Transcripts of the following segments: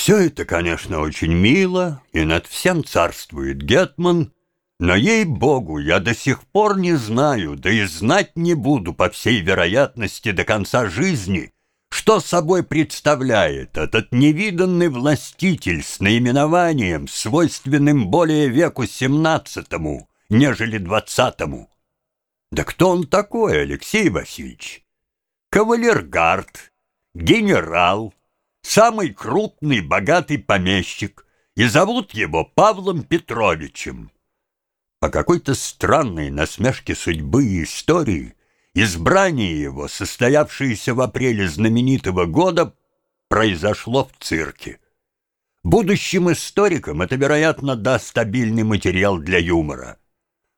Все это, конечно, очень мило, и над всем царствует Гетман, но, ей-богу, я до сих пор не знаю, да и знать не буду, по всей вероятности, до конца жизни, что собой представляет этот невиданный властитель с наименованием, свойственным более веку семнадцатому, нежели двадцатому. Да кто он такой, Алексей Васильевич? Кавалергард, генерал, самый крупный богатый помещик, и зовут его Павлом Петровичем. По какой-то странной насмешке судьбы и истории избрание его, состоявшееся в апреле знаменитого года, произошло в цирке. Будущим историкам это, вероятно, даст стабильный материал для юмора.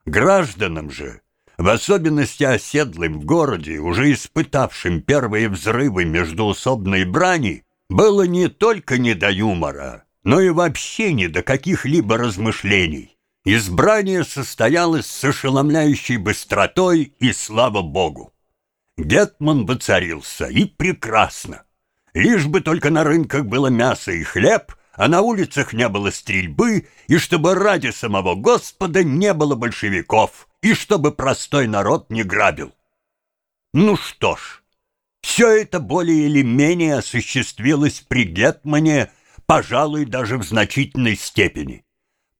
Гражданам же, в особенности оседлым в городе, уже испытавшим первые взрывы междуусобной брани, было не только не до юмора, но и вообще не до каких-либо размышлений. Избрание состоялось с ошеломляющей быстротой, и слава богу. Гетман воцарился, и прекрасно. Лишь бы только на рынках было мясо и хлеб, а на улицах не было стрельбы, и чтобы ради самого Господа не было большевиков, и чтобы простой народ не грабил. Ну что ж, все это более или менее осуществилось при Гетмане, пожалуй, даже в значительной степени.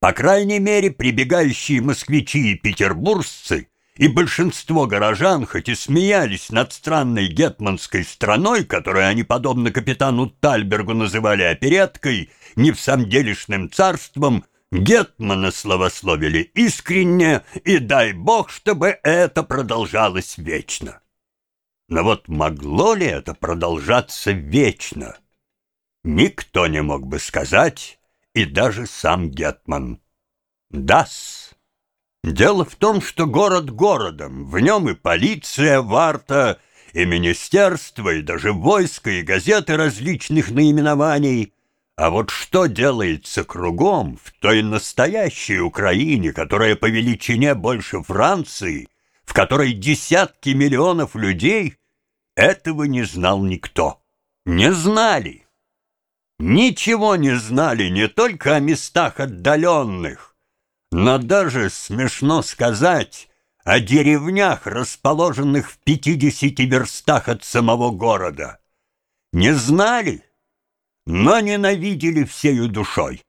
По крайней мере, прибегающие москвичи и петербуржцы и большинство горожан, хоть и смеялись над странной гетманской страной, которую они, подобно капитану Тальбергу, называли опереткой, не в самом делешным царством, Гетмана славословили искренне, и дай бог, чтобы это продолжалось вечно. Но вот могло ли это продолжаться вечно? Никто не мог бы сказать, и даже сам Гетман. Дас. Дело в том, что город городом, в нем и полиция, варта, и министерство, и даже войско, и газеты различных наименований. А вот что делается кругом в той настоящей Украине, которая по величине больше Франции, в которой десятки миллионов людей, этого не знал никто. Не знали. Ничего не знали не только о местах отдаленных, но даже, смешно сказать, о деревнях, расположенных в пятидесяти верстах от самого города. Не знали, но ненавидели всею душой.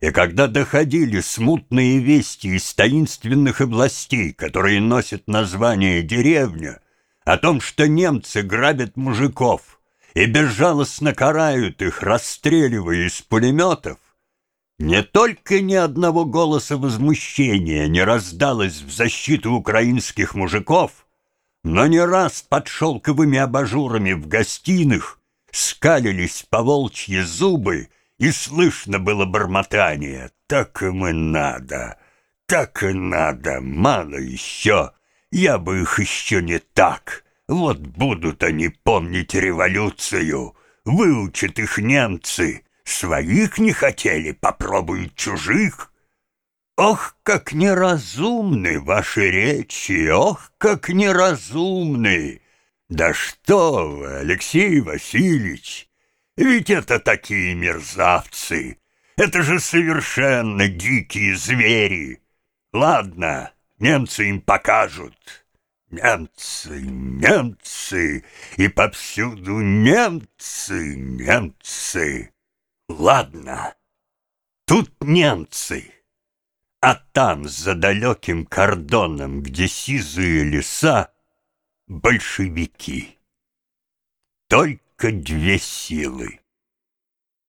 И когда доходили смутные вести из таинственных областей, которые носят название «деревня», о том, что немцы грабят мужиков и безжалостно карают их, расстреливая из пулеметов, не только ни одного голоса возмущения не раздалось в защиту украинских мужиков, но не раз под шелковыми абажурами в гостиных скалились поволчьи зубы, и слышно было бормотание «Так им и надо, так и надо, мало еще». Я бы их еще не так. Вот будут они помнить революцию. Выучат их немцы. Своих не хотели, попробуют чужих. Ох, как неразумны ваши речи, ох, как неразумны! Да что вы, Алексей Васильевич, ведь это такие мерзавцы, это же совершенно дикие звери. Ладно, немцы им покажут. Немцы, немцы, и повсюду немцы, немцы. Ладно, тут немцы, а там, за далеким кордоном, где сизые леса, большевики. Только две силы.